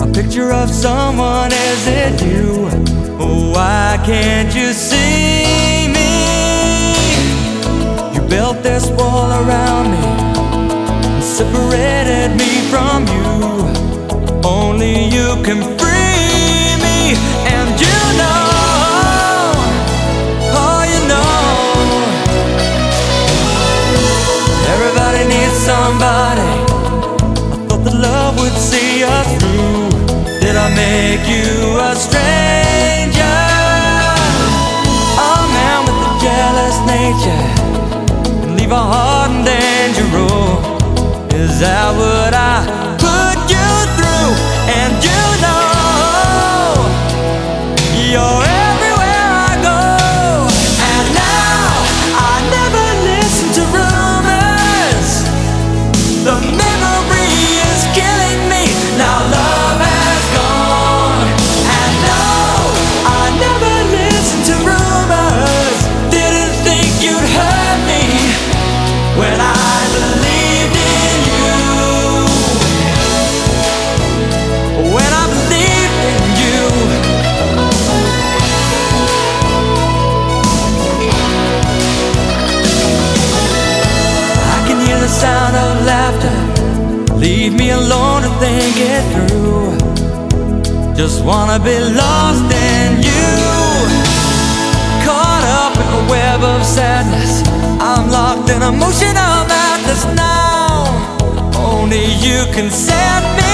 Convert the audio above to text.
a picture of someone. Is it you? Oh, why can't you see me? You built this wall around me, and separated me from you. Only you can make you a stranger? A man with a jealous nature and leave a heart in danger. Oh, is that what I Leave me alone to think it through. Just wanna be lost in you. Caught up in a web of sadness. I'm locked in emotional madness now. Only you can set me.